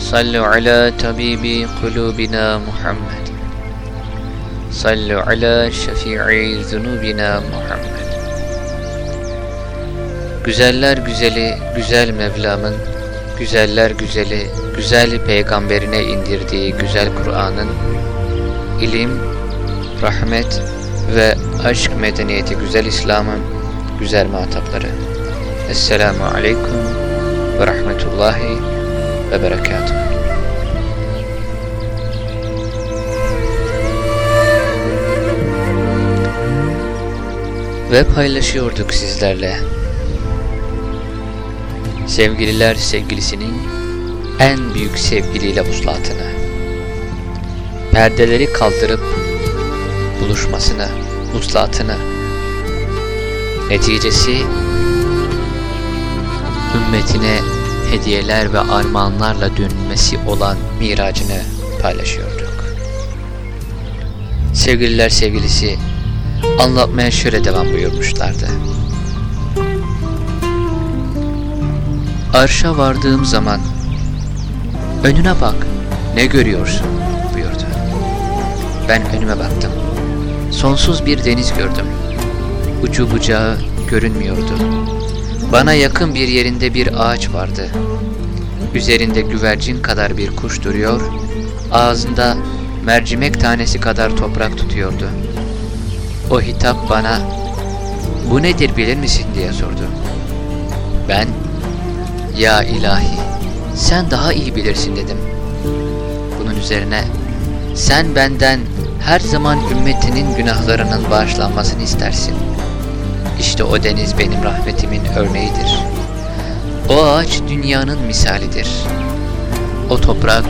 صلوا على طبيب قلوبنا محمد صلوا على شفيع ذنوبنا محمد Güzeller güzeli, güzel Mevlam'ın, güzeller güzeli, güzel peygamberine indirdiği güzel Kur'an'ın, ilim, rahmet ve aşk medeniyeti güzel İslam'ın güzel muhatapları. Esselamu Aleyküm ve Rahmetullahi ve Berekatuhu. Ve paylaşıyorduk sizlerle. Sevgililer sevgilisinin en büyük sevgiliyle vuslatını. Perdeleri kaldırıp buluşmasını, vuslatını. Neticesi ümmetine hediyeler ve armağanlarla dönmesi olan miracını paylaşıyorduk. Sevgililer sevgilisi anlatmaya şöyle devam buyurmuşlardı. Arşa vardığım zaman önüne bak ne görüyorsun buyurdu. Ben önüme baktım. Sonsuz bir deniz gördüm. Ucu bucağı görünmüyordu. Bana yakın bir yerinde bir ağaç vardı. Üzerinde güvercin kadar bir kuş duruyor, ağzında mercimek tanesi kadar toprak tutuyordu. O hitap bana, bu nedir bilir misin diye sordu. Ben, ya ilahi, sen daha iyi bilirsin dedim. Bunun üzerine, sen benden her zaman ümmetinin günahlarının bağışlanmasını istersin. İşte o deniz benim rahmetimin örneğidir. O ağaç dünyanın misalidir. O toprak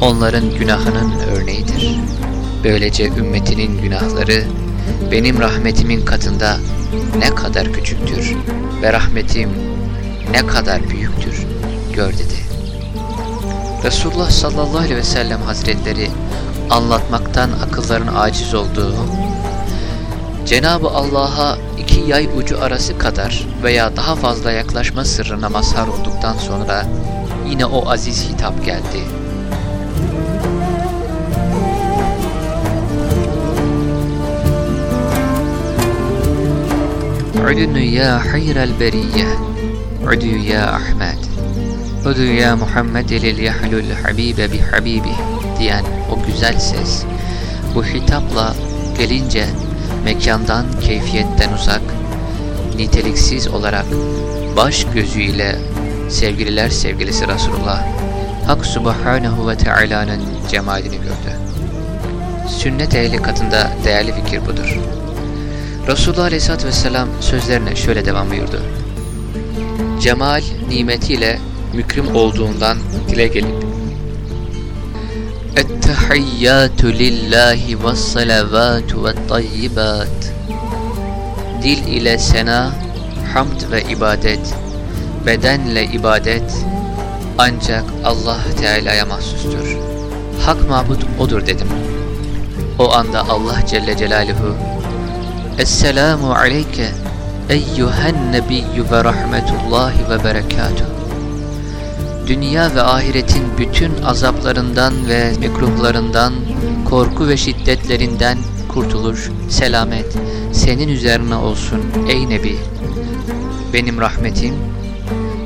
onların günahının örneğidir. Böylece ümmetinin günahları benim rahmetimin katında ne kadar küçüktür ve rahmetim ne kadar büyüktür gör dedi. Resulullah sallallahu aleyhi ve sellem hazretleri anlatmaktan akılların aciz olduğu, Cenab-ı Allah'a iki yay ucu arası kadar veya daha fazla yaklaşma sırrına mazhar olduktan sonra yine o aziz hitap geldi. Udunu ya hayrel beriyye Udu ya Ahmet Udu ya Muhammed lil yahlul habibe bi habibi diyen o güzel ses bu hitapla gelince mekandan keyfiyetten uzak niteliksiz olarak baş gözüyle sevgililer sevgilisi Resulullah Hak Subhanahu ve Teala'nın cemalini gördü. Sünnet ehli katında değerli fikir budur. Resulullah Aleyhisselatü Vesselam sözlerine şöyle devam buyurdu. Cemal nimetiyle mükrim olduğundan dile gelip Ettehiyyatü lillahi ve salavatu ve tayyibat Dil ile sena, hamd ve ibadet, bedenle ibadet ancak Allah Teala'ya mahsustur. Hak mabut odur dedim. O anda Allah Celle Celaluhu Esselamu aleyke eyyühen nebiyyü ve rahmetullahi ve berekatuhu dünya ve ahiretin bütün azaplarından ve mikruhlarından, korku ve şiddetlerinden kurtuluş, selamet senin üzerine olsun ey Nebi. Benim rahmetim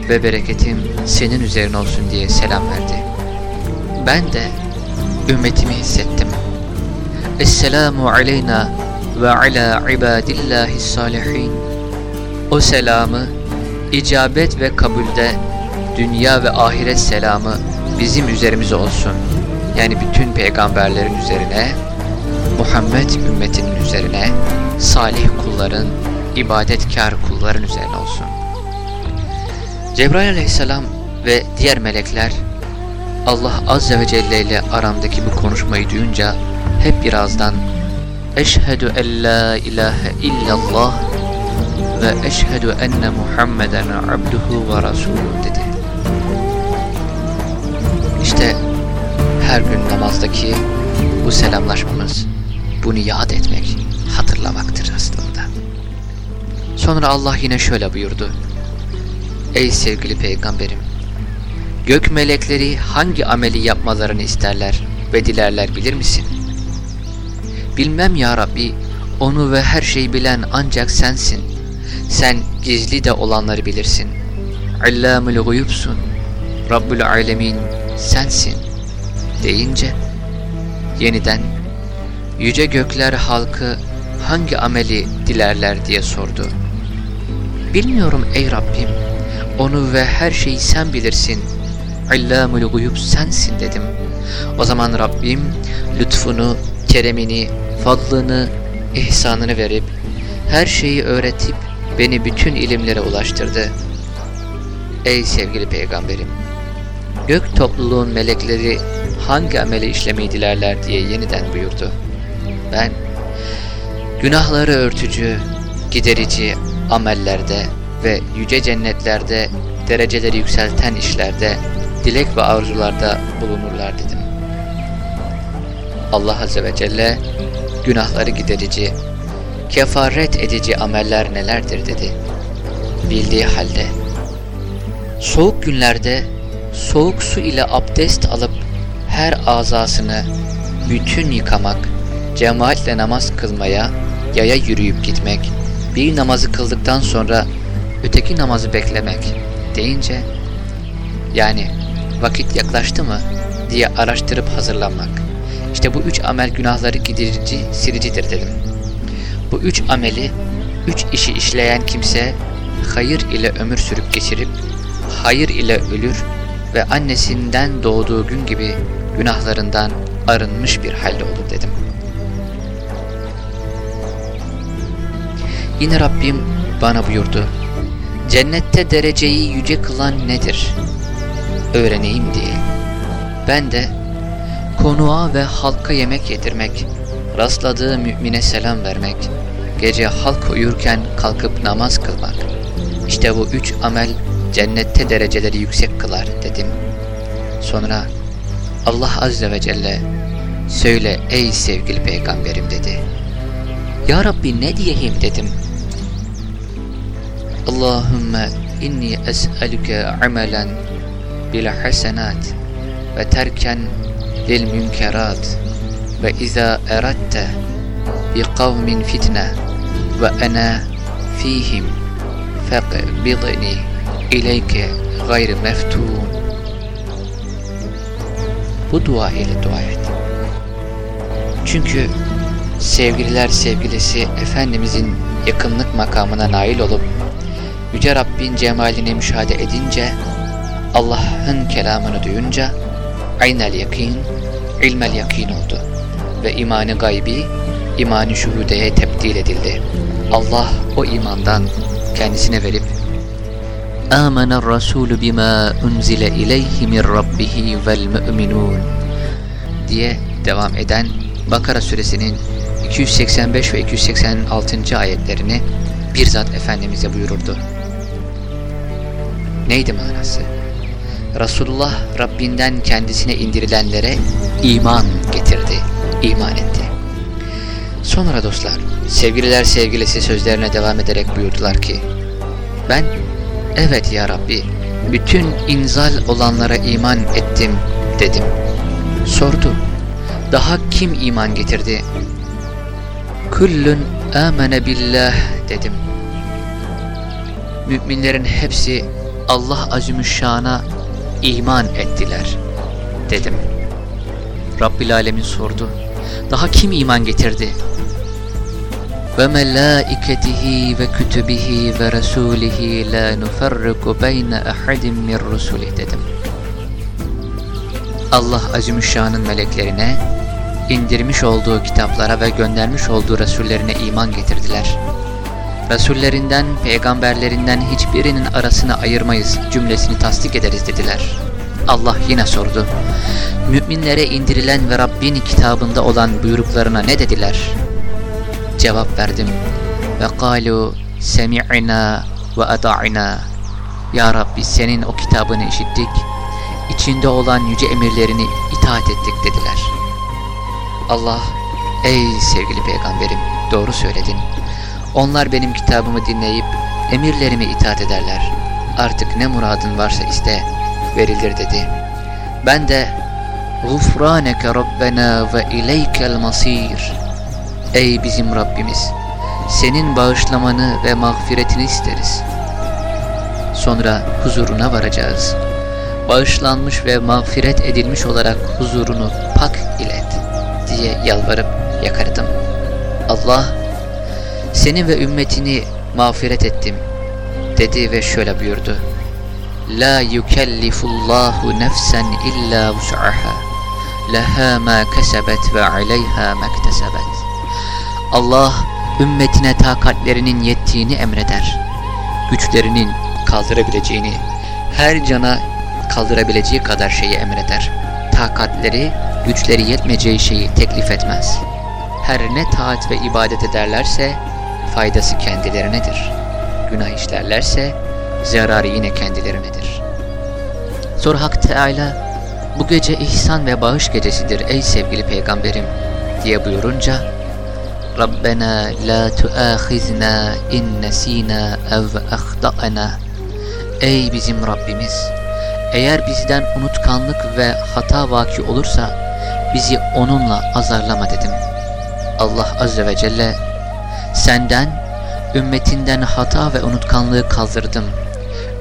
ve bereketim senin üzerine olsun diye selam verdi. Ben de ümmetimi hissettim. Esselamu aleyna ve ala ibadillahi salihin. O selamı icabet ve kabulde dünya ve ahiret selamı bizim üzerimize olsun. Yani bütün peygamberlerin üzerine, Muhammed ümmetinin üzerine, salih kulların, ibadetkar kulların üzerine olsun. Cebrail aleyhisselam ve diğer melekler Allah Azze ve Celle ile aramdaki bu konuşmayı duyunca hep birazdan Eşhedü en la ilahe illallah ve eşhedü enne Muhammeden abduhu ve rasuluhu dedi. İşte her gün namazdaki bu selamlaşmamız, bunu yad etmek, hatırlamaktır aslında. Sonra Allah yine şöyle buyurdu. Ey sevgili peygamberim! Gök melekleri hangi ameli yapmalarını isterler ve dilerler bilir misin? Bilmem ya Rabbi, onu ve her şeyi bilen ancak sensin. Sen gizli de olanları bilirsin. Allamul guyubsun. Rabbül alemin sensin. Deyince, yeniden, yüce gökler halkı hangi ameli dilerler diye sordu. Bilmiyorum ey Rabbim, onu ve her şeyi sen bilirsin. Allamul guyub sensin dedim. O zaman Rabbim lütfunu, keremini, fadlını, ihsanını verip her şeyi öğretip beni bütün ilimlere ulaştırdı. Ey sevgili peygamberim! Gök topluluğun melekleri hangi ameli işlemeyi dilerler diye yeniden buyurdu. Ben günahları örtücü, giderici amellerde ve yüce cennetlerde dereceleri yükselten işlerde, dilek ve arzularda bulunurlar dedim. Allah Azze ve Celle günahları giderici, kefaret edici ameller nelerdir dedi. Bildiği halde soğuk günlerde soğuk su ile abdest alıp her azasını bütün yıkamak, cemaatle namaz kılmaya, yaya yürüyüp gitmek, bir namazı kıldıktan sonra öteki namazı beklemek deyince yani vakit yaklaştı mı diye araştırıp hazırlanmak. İşte bu üç amel günahları giderici, silicidir dedim. Bu üç ameli, üç işi işleyen kimse hayır ile ömür sürüp geçirip, hayır ile ölür ve annesinden doğduğu gün gibi günahlarından arınmış bir halde olur dedim. Yine Rabbim bana buyurdu. Cennette dereceyi yüce kılan nedir? Öğreneyim diye. Ben de konuğa ve halka yemek yedirmek, rastladığı mümine selam vermek, gece halk uyurken kalkıp namaz kılmak. İşte bu üç amel cennette dereceleri yüksek kılar dedim. Sonra Allah Azze ve Celle söyle ey sevgili peygamberim dedi. Ya Rabbi ne diyeyim dedim. Allahümme inni es'elüke amelen bil hasenat ve terken lil münkerat ve izâ eratte bi kavmin fitne ve ana fihim fekbidni ileyke gayr meftun bu dua ile dua et. Çünkü sevgililer sevgilisi Efendimizin yakınlık makamına nail olup Yüce Rabbin cemalini müşahede edince Allah'ın kelamını duyunca aynel yakin, ilmel yakin oldu ve imanı gaybi imanı şuhudeye tebdil edildi. Allah o imandan kendisine verip آمن الرسول بما أنزل إليه من ربه والمؤمنون diye devam eden Bakara suresinin 285 ve 286. ayetlerini bizzat Efendimiz'e buyururdu. Neydi manası? Resulullah Rabbinden kendisine indirilenlere iman getirdi, iman etti. Sonra dostlar, sevgililer sevgilisi sözlerine devam ederek buyurdular ki, ben Evet ya Rabbi, bütün inzal olanlara iman ettim dedim. Sordu, daha kim iman getirdi? Kullun amene billah dedim. Müminlerin hepsi Allah Azimüşşan'a iman ettiler dedim. Rabbil Alemin sordu, daha kim iman getirdi? Ve melaiketihi ve kütübihi ve resulihi la nufarriku beyne ahadin min rusulih dedim. Allah Azimüşşan'ın meleklerine, indirmiş olduğu kitaplara ve göndermiş olduğu Resullerine iman getirdiler. Resullerinden, peygamberlerinden hiçbirinin arasını ayırmayız cümlesini tasdik ederiz dediler. Allah yine sordu. Müminlere indirilen ve Rabbin kitabında olan buyruklarına ne dediler? Cevap verdim. Ve kalu semi'na ve ata'na. Ya Rabbi senin o kitabını işittik. içinde olan yüce emirlerini itaat ettik dediler. Allah, ey sevgili peygamberim doğru söyledin. Onlar benim kitabımı dinleyip emirlerimi itaat ederler. Artık ne muradın varsa iste, verilir dedi. Ben de Rabbena ve ileykel masir. Ey bizim Rabbimiz, senin bağışlamanı ve mağfiretini isteriz. Sonra huzuruna varacağız. Bağışlanmış ve mağfiret edilmiş olarak huzurunu pak ilet diye yalvarıp yakardım. Allah, seni ve ümmetini mağfiret ettim dedi ve şöyle buyurdu. La yukellifullahu nefsen illa vus'aha. Leha ma kesebet ve aleyha mektesebet. Allah ümmetine takatlerinin yettiğini emreder. Güçlerinin kaldırabileceğini, her cana kaldırabileceği kadar şeyi emreder. Takatleri, güçleri yetmeyeceği şeyi teklif etmez. Her ne taat ve ibadet ederlerse faydası kendilerinedir. Günah işlerlerse zararı yine kendilerinedir. Sonra Hak Teala bu gece ihsan ve bağış gecesidir ey sevgili peygamberim diye buyurunca Rabbena la tuahizna in nesina ev ahtana Ey bizim Rabbimiz eğer bizden unutkanlık ve hata vaki olursa bizi onunla azarlama dedim. Allah Azze ve Celle senden ümmetinden hata ve unutkanlığı kaldırdım.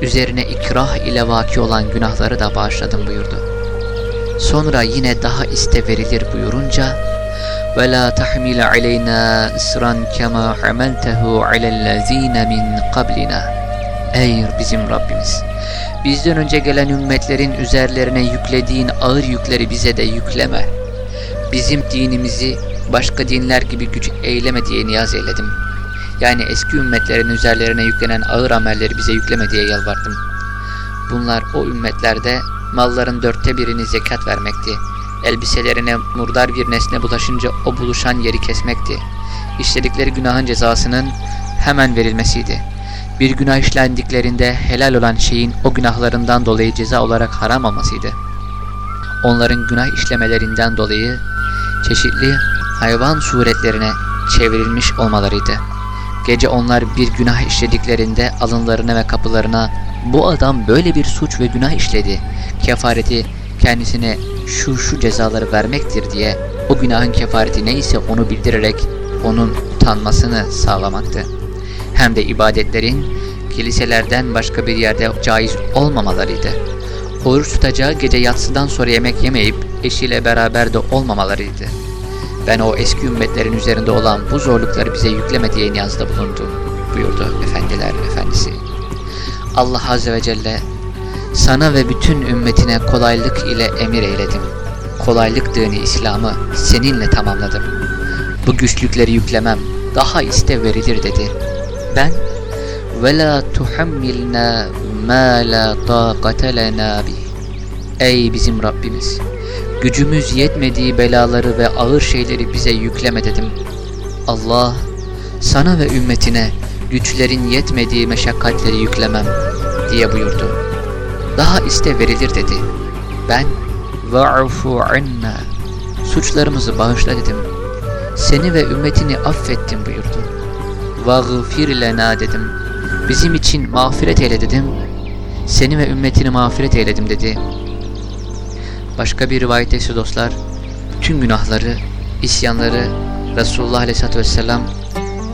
Üzerine ikrah ile vaki olan günahları da bağışladım buyurdu. Sonra yine daha iste verilir buyurunca ve la tahmil aleyna isran kema hamaltehu alellezine min qablina. Ey bizim Rabbimiz! Bizden önce gelen ümmetlerin üzerlerine yüklediğin ağır yükleri bize de yükleme. Bizim dinimizi başka dinler gibi güç eyleme diye niyaz eyledim. Yani eski ümmetlerin üzerlerine yüklenen ağır amelleri bize yükleme diye yalvardım. Bunlar o ümmetlerde malların dörtte birini zekat vermekti. Elbiselerine murdar bir nesne bulaşınca o buluşan yeri kesmekti. İşledikleri günahın cezasının hemen verilmesiydi. Bir günah işlendiklerinde helal olan şeyin o günahlarından dolayı ceza olarak haram olmasıydı. Onların günah işlemelerinden dolayı çeşitli hayvan suretlerine çevrilmiş olmalarıydı. Gece onlar bir günah işlediklerinde alınlarına ve kapılarına bu adam böyle bir suç ve günah işledi. Kefareti kendisine şu şu cezaları vermektir diye o günahın kefareti neyse onu bildirerek onun utanmasını sağlamaktı. Hem de ibadetlerin kiliselerden başka bir yerde caiz olmamalarıydı. Oruç tutacağı gece yatsıdan sonra yemek yemeyip eşiyle beraber de olmamalarıydı. Ben o eski ümmetlerin üzerinde olan bu zorlukları bize yükleme diye niyazda bulundu buyurdu efendiler efendisi. Allah Azze ve Celle sana ve bütün ümmetine kolaylık ile emir eyledim. Kolaylık dini İslam'ı seninle tamamladım. Bu güçlükleri yüklemem daha iste verilir dedi. Ben la tuhammilna ma la taqate lena Ey bizim Rabbimiz gücümüz yetmediği belaları ve ağır şeyleri bize yükleme dedim. Allah sana ve ümmetine güçlerin yetmediği meşakkatleri yüklemem diye buyurdu. Daha iste verilir dedi. Ben va'fu anna suçlarımızı bağışla dedim. Seni ve ümmetini affettim buyurdu. Vağfir lena dedim. Bizim için mağfiret eyle dedim. Seni ve ümmetini mağfiret eyledim dedi. Başka bir rivayette ise dostlar, bütün günahları, isyanları Resulullah Aleyhisselatü Vesselam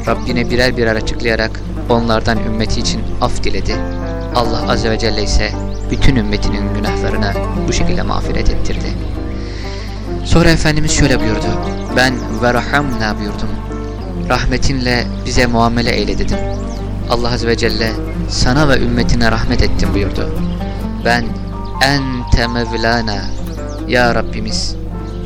Rabbine birer birer açıklayarak onlardan ümmeti için af diledi. Allah Azze ve Celle ise bütün ümmetinin günahlarını bu şekilde mağfiret ettirdi. Sonra Efendimiz şöyle buyurdu. Ben ve rahamna buyurdum. Rahmetinle bize muamele eyle dedim. Allah Azze ve Celle sana ve ümmetine rahmet ettim buyurdu. Ben ente mevlana ya Rabbimiz,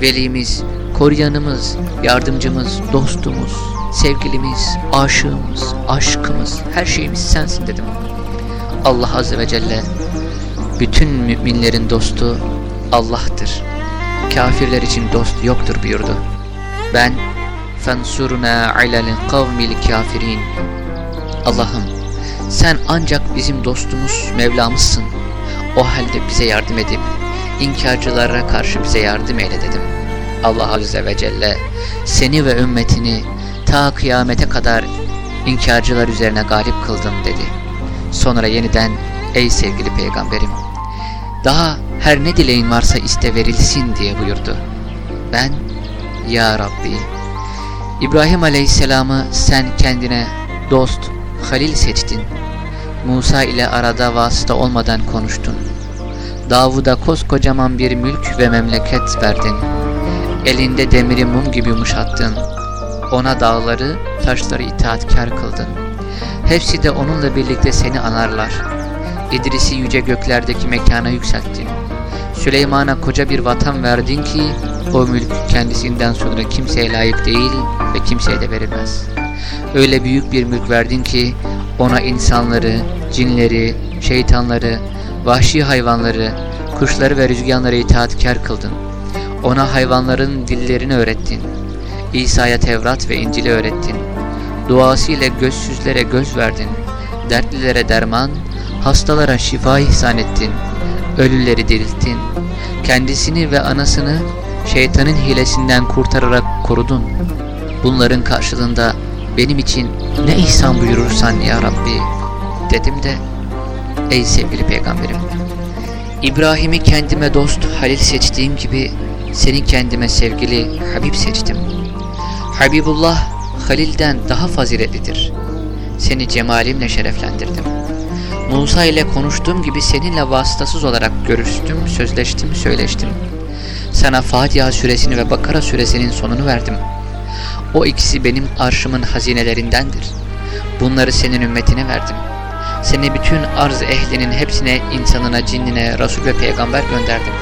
velimiz, koruyanımız, yardımcımız, dostumuz, sevgilimiz, aşığımız, aşkımız, her şeyimiz sensin dedim. Allah Azze ve Celle Bütün müminlerin dostu Allah'tır. Kafirler için dost yoktur buyurdu. Ben fensurna alel kavmil kafirin. Allah'ım sen ancak bizim dostumuz Mevlamızsın. O halde bize yardım edip inkarcılara karşı bize yardım eyle dedim. Allah Azze ve Celle seni ve ümmetini ta kıyamete kadar inkarcılar üzerine galip kıldım dedi. Sonra yeniden ey sevgili peygamberim daha her ne dileğin varsa iste verilsin diye buyurdu. Ben ya Rabbi İbrahim Aleyhisselam'ı sen kendine dost, halil seçtin. Musa ile arada vasıta olmadan konuştun. Davud'a koskocaman bir mülk ve memleket verdin. Elinde demiri mum gibi yumuşattın. Ona dağları, taşları itaatkar kıldın. Hepsi de onunla birlikte seni anarlar. İdris'i yüce göklerdeki mekana yükselttin. Süleyman'a koca bir vatan verdin ki o mülk kendisinden sonra kimseye layık değil ve kimseye de verilmez. Öyle büyük bir mülk verdin ki ona insanları, cinleri, şeytanları, vahşi hayvanları, kuşları ve rüzgarları itaatkar kıldın. Ona hayvanların dillerini öğrettin. İsa'ya Tevrat ve İncil'i öğrettin. Duasıyla gözsüzlere göz verdin. Dertlilere derman, hastalara şifa ihsan ettin. Ölüleri dirilttin. Kendisini ve anasını şeytanın hilesinden kurtararak korudun. Bunların karşılığında benim için ne ihsan buyurursan ya Rabbi dedim de ey sevgili peygamberim İbrahim'i kendime dost Halil seçtiğim gibi seni kendime sevgili Habib seçtim. Habibullah Halil'den daha faziletlidir. Seni cemalimle şereflendirdim. Musa ile konuştuğum gibi seninle vasıtasız olarak görüştüm, sözleştim, söyleştim. Sana Fatiha suresini ve Bakara suresinin sonunu verdim. O ikisi benim arşımın hazinelerindendir. Bunları senin ümmetine verdim. Seni bütün arz ehlinin hepsine, insanına, cinnine, Resul ve peygamber gönderdim.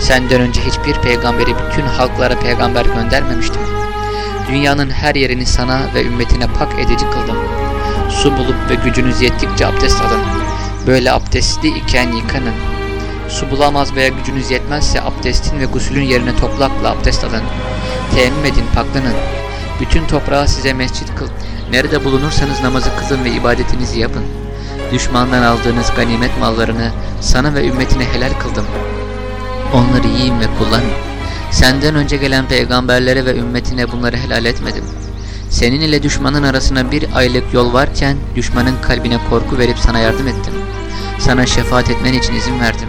Senden önce hiçbir peygamberi bütün halklara peygamber göndermemiştim. Dünyanın her yerini sana ve ümmetine pak edici kıldım. Su bulup ve gücünüz yettikçe abdest alın. Böyle abdestli iken yıkanın. Su bulamaz veya gücünüz yetmezse abdestin ve gusülün yerine toplakla abdest alın. Teyemmüm edin, paklanın. Bütün toprağı size mescit kıl. Nerede bulunursanız namazı kılın ve ibadetinizi yapın. Düşmandan aldığınız ganimet mallarını sana ve ümmetine helal kıldım. Onları yiyin ve kullanın. Senden önce gelen peygamberlere ve ümmetine bunları helal etmedim. Senin ile düşmanın arasına bir aylık yol varken düşmanın kalbine korku verip sana yardım ettim. Sana şefaat etmen için izin verdim.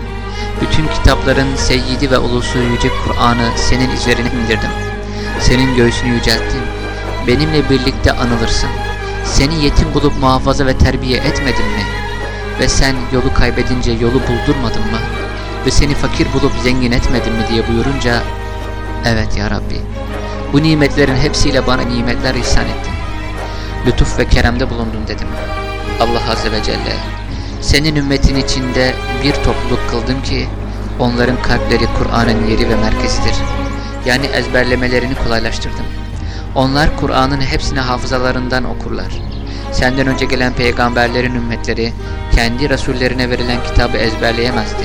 Bütün kitapların seyyidi ve ulusu yüce Kur'an'ı senin üzerine indirdim. Senin göğsünü yücelttim. Benimle birlikte anılırsın. Seni yetim bulup muhafaza ve terbiye etmedim mi? Ve sen yolu kaybedince yolu buldurmadın mı? Ve seni fakir bulup zengin etmedim mi diye buyurunca Evet ya Rabbi bu nimetlerin hepsiyle bana nimetler ihsan ettin. Lütuf ve keremde bulundun dedim. Allah Azze ve Celle senin ümmetin içinde bir topluluk kıldın ki onların kalpleri Kur'an'ın yeri ve merkezidir. Yani ezberlemelerini kolaylaştırdım. Onlar Kur'an'ın hepsini hafızalarından okurlar. Senden önce gelen peygamberlerin ümmetleri kendi rasullerine verilen kitabı ezberleyemezdi.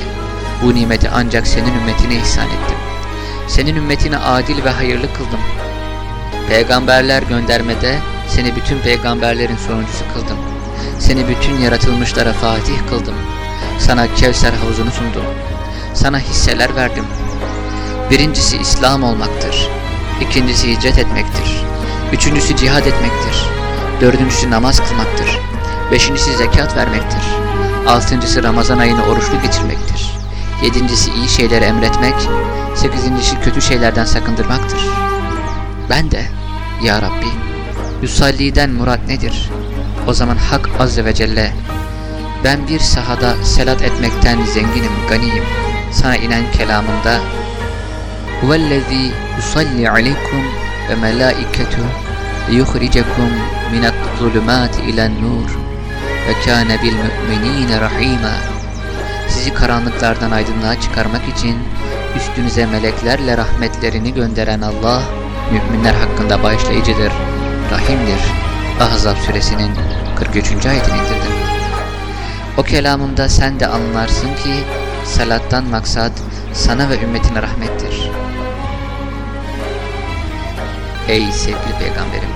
Bu nimeti ancak senin ümmetine ihsan ettim. Senin ümmetini adil ve hayırlı kıldım. Peygamberler göndermede seni bütün peygamberlerin sonuncusu kıldım. Seni bütün yaratılmışlara fatih kıldım. Sana Kevser havuzunu sundum. Sana hisseler verdim. Birincisi İslam olmaktır. İkincisi hicret etmektir. Üçüncüsü cihad etmektir. Dördüncüsü namaz kılmaktır. Beşincisi zekat vermektir. Altıncısı Ramazan ayını oruçlu geçirmektir. Yedincisi iyi şeyleri emretmek. Sekizincisi kötü şeylerden sakındırmaktır. Ben de, Ya Rabbi, Yusalliden murat nedir? O zaman Hak Azze ve Celle, ben bir sahada selat etmekten zenginim, ganiyim. Sana inen kelamında, ve melâiketu liyukhricekum minat zulümâti ilen nur ve kâne bil mü'minîne rahîmâ. Sizi karanlıklardan aydınlığa çıkarmak için üstünüze meleklerle rahmetlerini gönderen Allah, müminler hakkında bağışlayıcıdır, rahimdir. Ahzab suresinin 43. ayetini indirdim. O kelamımda sen de anlarsın ki salattan maksat sana ve ümmetine rahmettir. Ey sevgili peygamberim!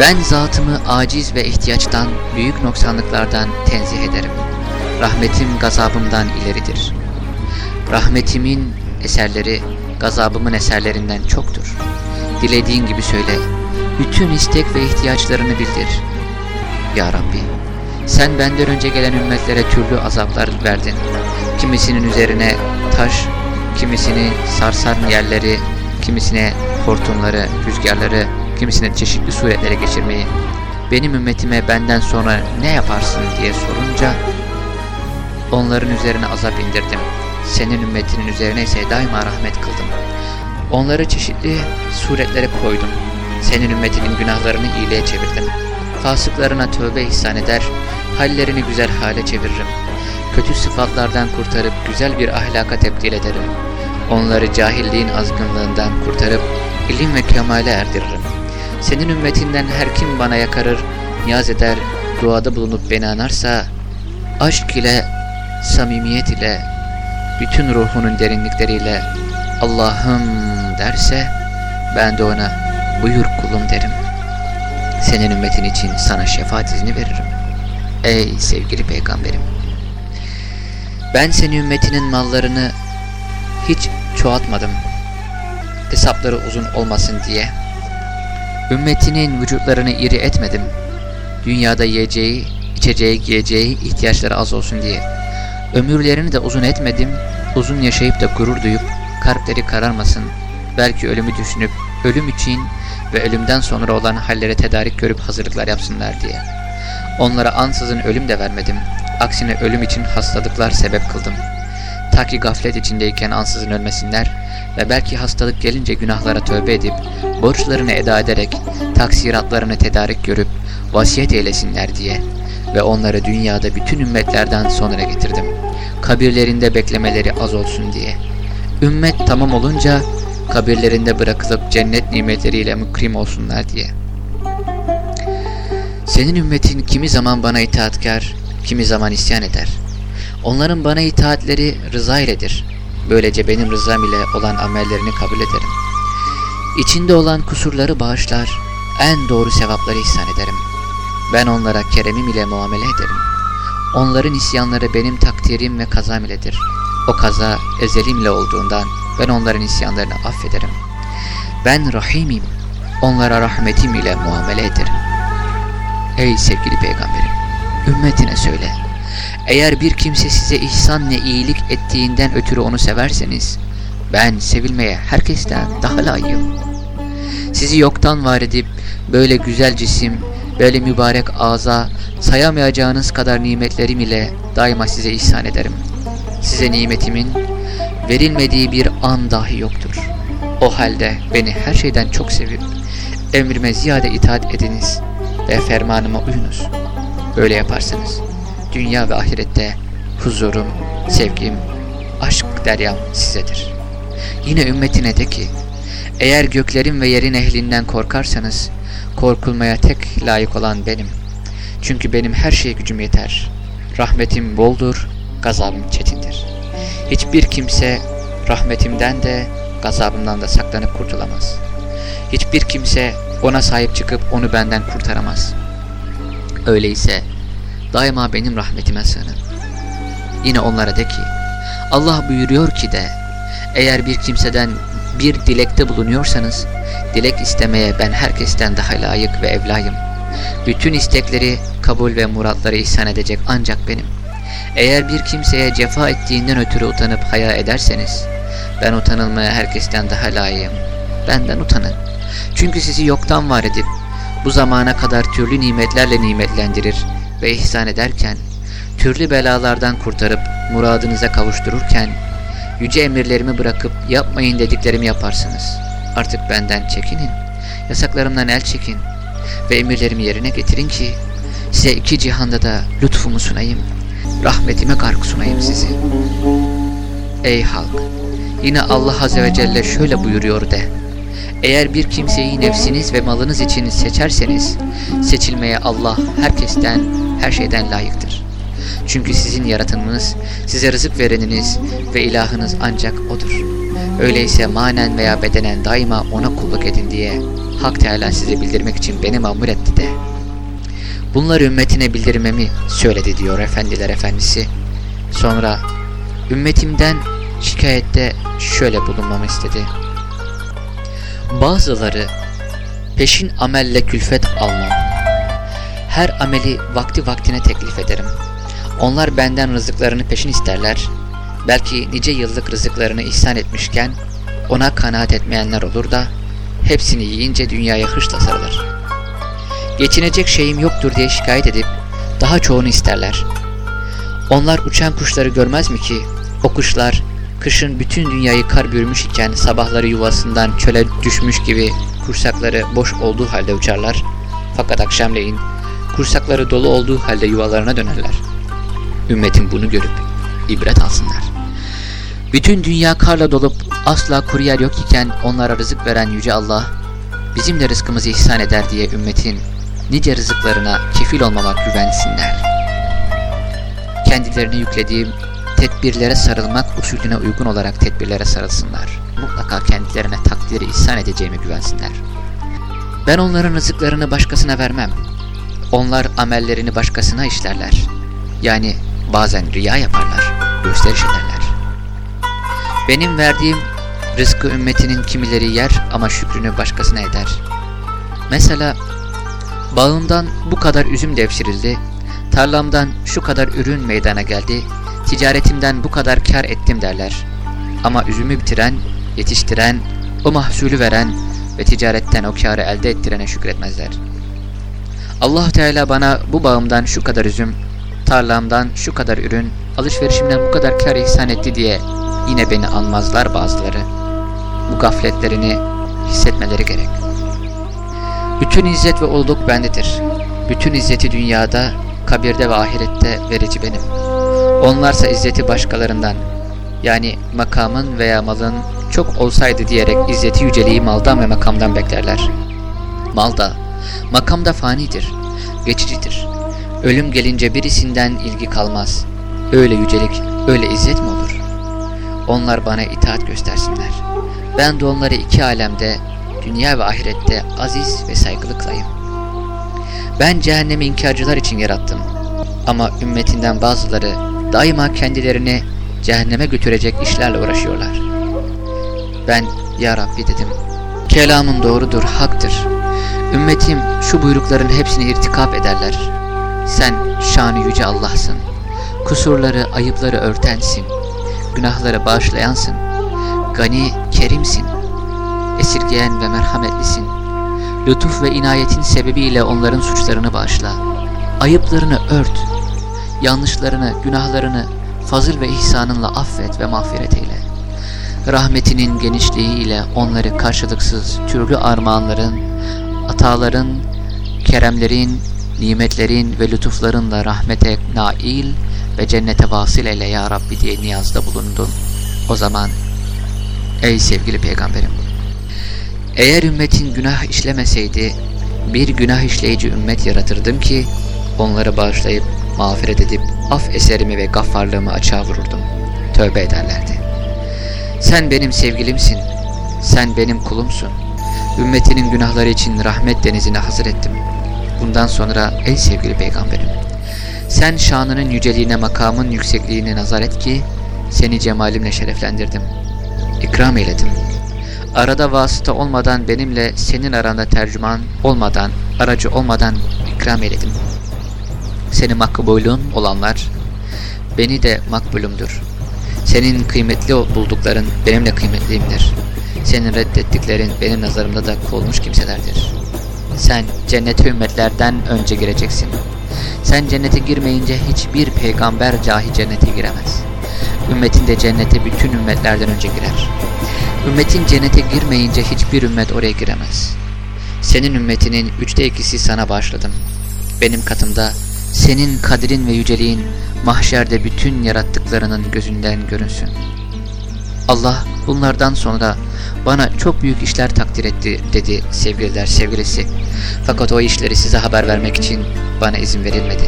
Ben zatımı aciz ve ihtiyaçtan, büyük noksanlıklardan tenzih ederim. Rahmetim gazabımdan ileridir. Rahmetimin eserleri gazabımın eserlerinden çoktur. Dilediğin gibi söyle, bütün istek ve ihtiyaçlarını bildir. Ya Rabbi, sen benden önce gelen ümmetlere türlü azaplar verdin. Kimisinin üzerine taş, kimisini sarsar yerleri, kimisine hortumları, rüzgarları, kimisine çeşitli suretlere geçirmeyi, benim ümmetime benden sonra ne yaparsın diye sorunca, onların üzerine azap indirdim. Senin ümmetinin üzerine ise daima rahmet kıldım. Onları çeşitli suretlere koydum. Senin ümmetinin günahlarını iyiliğe çevirdim. Fasıklarına tövbe ihsan eder, hallerini güzel hale çeviririm. Kötü sıfatlardan kurtarıp güzel bir ahlaka tebdil ederim. Onları cahilliğin azgınlığından kurtarıp ilim ve kemale erdiririm. Senin ümmetinden her kim bana yakarır, niyaz eder, duada bulunup beni anarsa, aşk ile, samimiyet ile, bütün ruhunun derinlikleriyle Allah'ım derse, ben de ona buyur kulum derim. Senin ümmetin için sana şefaat izni veririm. Ey sevgili peygamberim! Ben senin ümmetinin mallarını hiç çoğaltmadım. Hesapları uzun olmasın diye. Ümmetinin vücutlarını iri etmedim. Dünyada yiyeceği, içeceği, giyeceği ihtiyaçları az olsun diye. Ömürlerini de uzun etmedim. Uzun yaşayıp da gurur duyup kalpleri kararmasın. Belki ölümü düşünüp ölüm için ve ölümden sonra olan hallere tedarik görüp hazırlıklar yapsınlar diye. Onlara ansızın ölüm de vermedim. Aksine ölüm için hastalıklar sebep kıldım. Ta ki gaflet içindeyken ansızın ölmesinler ve belki hastalık gelince günahlara tövbe edip, borçlarını eda ederek, taksiratlarını tedarik görüp, vasiyet eylesinler diye ve onları dünyada bütün ümmetlerden sonra getirdim. Kabirlerinde beklemeleri az olsun diye. Ümmet tamam olunca, kabirlerinde bırakılıp cennet nimetleriyle mükrim olsunlar diye. Senin ümmetin kimi zaman bana itaatkar, kimi zaman isyan eder. Onların bana itaatleri rıza iledir. Böylece benim rızam ile olan amellerini kabul ederim. İçinde olan kusurları bağışlar, en doğru sevapları ihsan ederim. Ben onlara keremim ile muamele ederim. Onların isyanları benim takdirim ve kazam iledir. O kaza ezelimle olduğundan ben onların isyanlarını affederim. Ben rahimim, onlara rahmetim ile muamele ederim. Ey sevgili peygamberim, ümmetine söyle. Eğer bir kimse size ihsan ne iyilik ettiğinden ötürü onu severseniz, ben sevilmeye herkesten daha layığım. Sizi yoktan var edip böyle güzel cisim, böyle mübarek ağza, sayamayacağınız kadar nimetlerim ile daima size ihsan ederim. Size nimetimin verilmediği bir an dahi yoktur. O halde beni her şeyden çok sevip emrime ziyade itaat ediniz ve fermanıma uyunuz. Böyle yaparsanız dünya ve ahirette huzurum, sevgim, aşk deryam sizedir. Yine ümmetine de ki, eğer göklerin ve yerin ehlinden korkarsanız, korkulmaya tek layık olan benim. Çünkü benim her şeye gücüm yeter. Rahmetim boldur, gazabım çetindir. Hiçbir kimse rahmetimden de gazabımdan da saklanıp kurtulamaz. Hiçbir kimse ona sahip çıkıp onu benden kurtaramaz. Öyleyse daima benim rahmetime sığının. Yine onlara de ki, Allah buyuruyor ki de, eğer bir kimseden bir dilekte bulunuyorsanız, dilek istemeye ben herkesten daha layık ve evlayım. Bütün istekleri, kabul ve muratları ihsan edecek ancak benim. Eğer bir kimseye cefa ettiğinden ötürü utanıp haya ederseniz, ben utanılmaya herkesten daha layığım. Benden utanın. Çünkü sizi yoktan var edip, bu zamana kadar türlü nimetlerle nimetlendirir ve ihsan ederken, türlü belalardan kurtarıp muradınıza kavuştururken, yüce emirlerimi bırakıp yapmayın dediklerimi yaparsınız. Artık benden çekinin, yasaklarımdan el çekin ve emirlerimi yerine getirin ki, size iki cihanda da lütfumu sunayım, rahmetime gark sunayım sizi. Ey halk! Yine Allah Azze ve Celle şöyle buyuruyor de, eğer bir kimseyi nefsiniz ve malınız için seçerseniz, seçilmeye Allah herkesten, her şeyden layıktır. Çünkü sizin yaratanınız, size rızık vereniniz ve ilahınız ancak O'dur. Öyleyse manen veya bedenen daima O'na kulluk edin diye Hak Teala size bildirmek için beni mamur etti de. Bunları ümmetine bildirmemi söyledi diyor Efendiler Efendisi. Sonra ümmetimden şikayette şöyle bulunmamı istedi. Bazıları peşin amelle külfet almam. Her ameli vakti vaktine teklif ederim. Onlar benden rızıklarını peşin isterler. Belki nice yıllık rızıklarını ihsan etmişken ona kanaat etmeyenler olur da hepsini yiyince dünyaya hırsla sarılır. Geçinecek şeyim yoktur diye şikayet edip daha çoğunu isterler. Onlar uçan kuşları görmez mi ki o kuşlar kışın bütün dünyayı kar bürümüş iken sabahları yuvasından çöle düşmüş gibi kursakları boş olduğu halde uçarlar. Fakat akşamleyin kursakları dolu olduğu halde yuvalarına dönerler. Ümmetim bunu görüp ibret alsınlar. Bütün dünya karla dolup asla kuru yer yok iken onlara rızık veren Yüce Allah bizim de rızkımızı ihsan eder diye ümmetin nice rızıklarına kefil olmamak güvensinler. Kendilerine yüklediğim tedbirlere sarılmak usulüne uygun olarak tedbirlere sarılsınlar. Mutlaka kendilerine takdiri ihsan edeceğimi güvensinler. Ben onların rızıklarını başkasına vermem. Onlar amellerini başkasına işlerler. Yani bazen riya yaparlar, gösteriş ederler. Benim verdiğim rızkı ümmetinin kimileri yer ama şükrünü başkasına eder. Mesela bağımdan bu kadar üzüm devşirildi, tarlamdan şu kadar ürün meydana geldi, ticaretimden bu kadar kar ettim derler. Ama üzümü bitiren, yetiştiren, o mahsulü veren ve ticaretten o karı elde ettirene şükretmezler. Allah Teala bana bu bağımdan şu kadar üzüm, tarlamdan şu kadar ürün, alışverişimden bu kadar kar ihsan etti diye yine beni anmazlar bazıları. Bu gafletlerini hissetmeleri gerek. Bütün izzet ve ululuk bendedir. Bütün izzeti dünyada, kabirde ve ahirette verici benim. Onlarsa izzeti başkalarından, yani makamın veya malın çok olsaydı diyerek izzeti yüceliği maldan ve makamdan beklerler. Mal da, makam da fanidir, geçicidir. Ölüm gelince birisinden ilgi kalmaz. Öyle yücelik, öyle izzet mi olur? Onlar bana itaat göstersinler. Ben de onları iki alemde, dünya ve ahirette aziz ve saygılı kılayım. Ben cehennemi inkarcılar için yarattım. Ama ümmetinden bazıları daima kendilerini cehenneme götürecek işlerle uğraşıyorlar. Ben ya Rabbi dedim. Kelamın doğrudur, haktır. Ümmetim şu buyrukların hepsini irtikap ederler. Sen şanı yüce Allah'sın. Kusurları, ayıpları örtensin. Günahları bağışlayansın. Gani, kerimsin. Esirgeyen ve merhametlisin. Lütuf ve inayetin sebebiyle onların suçlarını bağışla. Ayıplarını ört. Yanlışlarını, günahlarını fazıl ve ihsanınla affet ve mağfiret eyle. Rahmetinin genişliğiyle onları karşılıksız türlü armağanların, ataların, keremlerin, nimetlerin ve lütuflarınla rahmete nail ve cennete vasıl eyle ya Rabbi diye niyazda bulundum. O zaman ey sevgili peygamberim eğer ümmetin günah işlemeseydi bir günah işleyici ümmet yaratırdım ki onları bağışlayıp mağfiret edip af eserimi ve gaffarlığımı açığa vururdum. Tövbe ederlerdi. Sen benim sevgilimsin. Sen benim kulumsun. Ümmetinin günahları için rahmet denizine hazır ettim. Bundan sonra ey sevgili peygamberim. Sen şanının yüceliğine makamın yüksekliğine nazar et ki seni cemalimle şereflendirdim. İkram eyledim. Arada vasıta olmadan benimle senin aranda tercüman olmadan, aracı olmadan ikram eyledim. Seni makbulun olanlar, beni de makbulumdur. Senin kıymetli buldukların benimle kıymetliyimdir. Senin reddettiklerin benim nazarımda da kovulmuş kimselerdir. Sen cennete ümmetlerden önce gireceksin. Sen cennete girmeyince hiçbir peygamber dahi cennete giremez. Ümmetin de cennete bütün ümmetlerden önce girer. Ümmetin cennete girmeyince hiçbir ümmet oraya giremez. Senin ümmetinin üçte ikisi sana bağışladım. Benim katımda senin kadrin ve yüceliğin mahşerde bütün yarattıklarının gözünden görünsün. Allah bunlardan sonra bana çok büyük işler takdir etti dedi sevgililer sevgilisi. Fakat o işleri size haber vermek için bana izin verilmedi.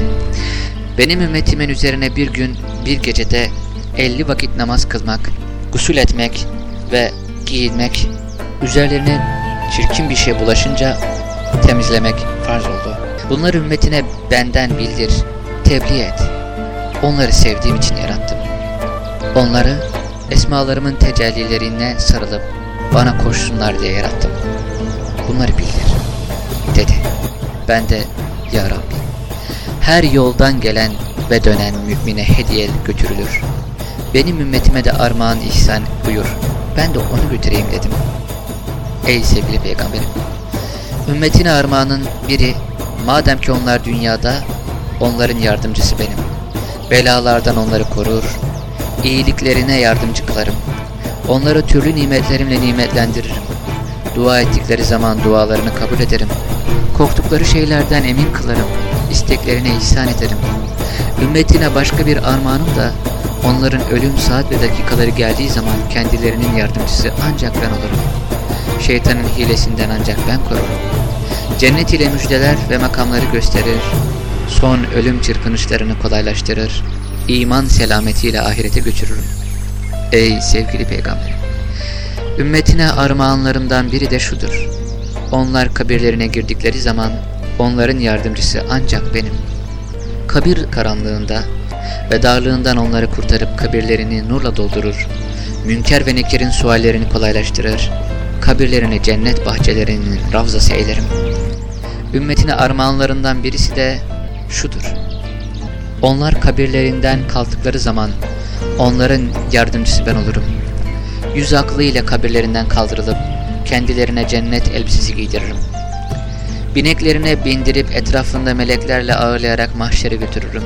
Benim ümmetimin üzerine bir gün bir gecede 50 vakit namaz kılmak, gusül etmek ve giyinmek, üzerlerine çirkin bir şey bulaşınca temizlemek farz oldu. Bunları ümmetine benden bildir, tebliğ et. Onları sevdiğim için yarattım. Onları esmalarımın tecellilerine sarılıp bana koşsunlar diye yarattım. Bunları bildir, dedi. Ben de, Ya Rabbi, her yoldan gelen ve dönen mümine hediye götürülür. Benim ümmetime de armağan ihsan buyur. Ben de onu götüreyim dedim. Ey sevgili peygamberim, ümmetine armağanın biri, madem ki onlar dünyada, onların yardımcısı benim. Belalardan onları korur, iyiliklerine yardımcı kılarım. Onları türlü nimetlerimle nimetlendiririm. Dua ettikleri zaman dualarını kabul ederim. Korktukları şeylerden emin kılarım. İsteklerine ihsan ederim. Ümmetine başka bir armağanım da onların ölüm saat ve dakikaları geldiği zaman kendilerinin yardımcısı ancak ben olurum. Şeytanın hilesinden ancak ben korurum. Cennet ile müjdeler ve makamları gösterir. Son ölüm çırpınışlarını kolaylaştırır. İman selametiyle ahirete götürürüm. Ey sevgili peygamberim! Ümmetine armağanlarımdan biri de şudur. Onlar kabirlerine girdikleri zaman onların yardımcısı ancak benim. Kabir karanlığında ve darlığından onları kurtarıp kabirlerini nurla doldurur. Münker ve nekirin suallerini kolaylaştırır. Kabirlerini cennet bahçelerinin ravzası eylerim. Ümmetine armağanlarından birisi de şudur. Onlar kabirlerinden kalktıkları zaman onların yardımcısı ben olurum. Yüz aklı ile kabirlerinden kaldırılıp kendilerine cennet elbisesi giydiririm. Bineklerine bindirip etrafında meleklerle ağırlayarak mahşere götürürüm.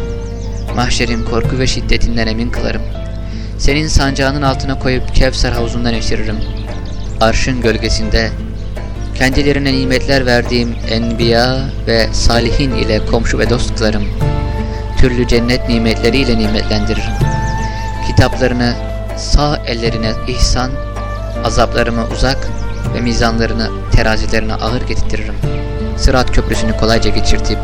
Mahşerin korku ve şiddetinden emin kılarım. Senin sancağının altına koyup Kevser havuzundan içiririm. Arşın gölgesinde kendilerine nimetler verdiğim enbiya ve salihin ile komşu ve dost kılarım. Türlü cennet nimetleriyle nimetlendiririm. Kitaplarını sağ ellerine ihsan, azaplarımı uzak ve mizanlarını terazilerine ağır getirtirim. Sırat köprüsünü kolayca geçirtip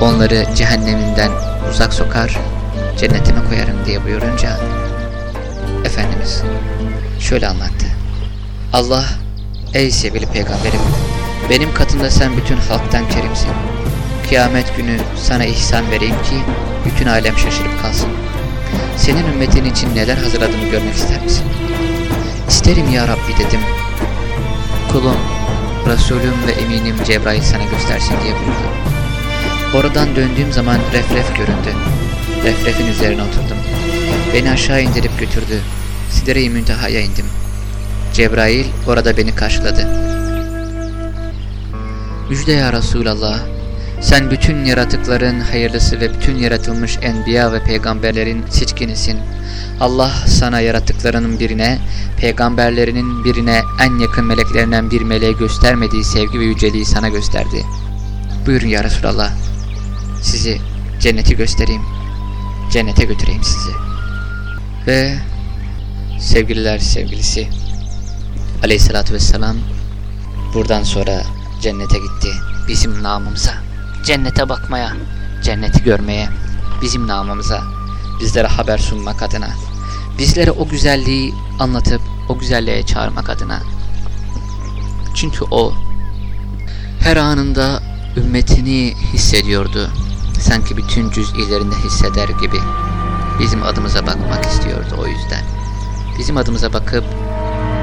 onları cehenneminden uzak sokar, cennetime koyarım diye buyurunca Efendimiz şöyle anlattı. Allah ey sevgili peygamberim benim katımda sen bütün halktan kerimsin. Kıyamet günü sana ihsan vereyim ki bütün alem şaşırıp kalsın. Senin ümmetin için neler hazırladığımı görmek ister misin? İsterim ya Rabbi dedim. Kulum, Resulüm ve eminim Cebrail sana göstersin diye buyurdu. Oradan döndüğüm zaman refref göründü. Refrefin üzerine oturdum. Beni aşağı indirip götürdü. Sidere-i Münteha'ya indim. Cebrail orada beni karşıladı. Müjde ya Resulallah, sen bütün yaratıkların hayırlısı ve bütün yaratılmış enbiya ve peygamberlerin seçkinisin. Allah sana yaratıklarının birine, peygamberlerinin birine en yakın meleklerinden bir meleğe göstermediği sevgi ve yüceliği sana gösterdi. Buyurun ya Resulallah, sizi cenneti göstereyim, cennete götüreyim sizi. Ve sevgililer sevgilisi aleyhissalatü vesselam buradan sonra cennete gitti bizim namımıza. Cennete bakmaya, cenneti görmeye, bizim namımıza, bizlere haber sunmak adına, bizlere o güzelliği anlatıp o güzelliğe çağırmak adına. Çünkü o her anında ümmetini hissediyordu. Sanki bütün cüz'ilerinde hisseder gibi. Bizim adımıza bakmak istiyordu o yüzden. Bizim adımıza bakıp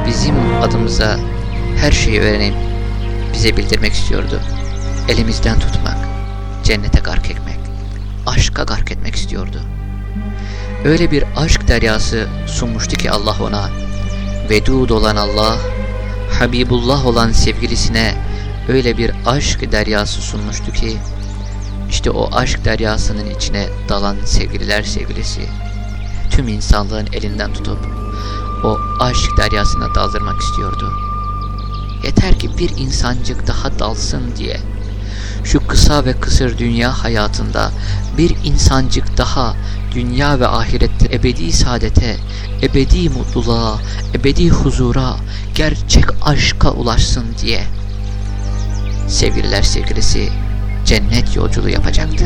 bizim adımıza her şeyi öğrenip bize bildirmek istiyordu. Elimizden tutmak, cennete gark etmek, aşka gark etmek istiyordu. Öyle bir aşk deryası sunmuştu ki Allah ona, vedud olan Allah, Habibullah olan sevgilisine öyle bir aşk deryası sunmuştu ki, işte o aşk deryasının içine dalan sevgililer sevgilisi, tüm insanlığın elinden tutup, o aşk deryasına daldırmak istiyordu. Yeter ki bir insancık daha dalsın diye şu kısa ve kısır dünya hayatında bir insancık daha dünya ve ahirette ebedi saadete, ebedi mutluluğa, ebedi huzura, gerçek aşka ulaşsın diye sevgililer sevgilisi cennet yolculuğu yapacaktı.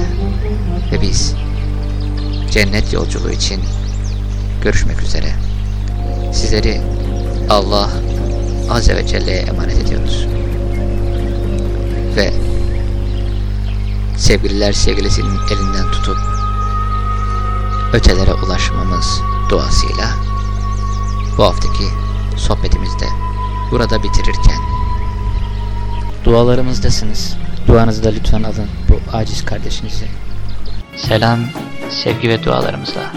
Ve biz cennet yolculuğu için görüşmek üzere. Sizleri Allah Azze ve Celle'ye emanet ediyoruz. Ve sevgililer sevgilisinin elinden tutup ötelere ulaşmamız duasıyla bu haftaki sohbetimizde burada bitirirken dualarımızdasınız. Duanızı da lütfen alın bu aciz kardeşinizi. Selam, sevgi ve dualarımızla.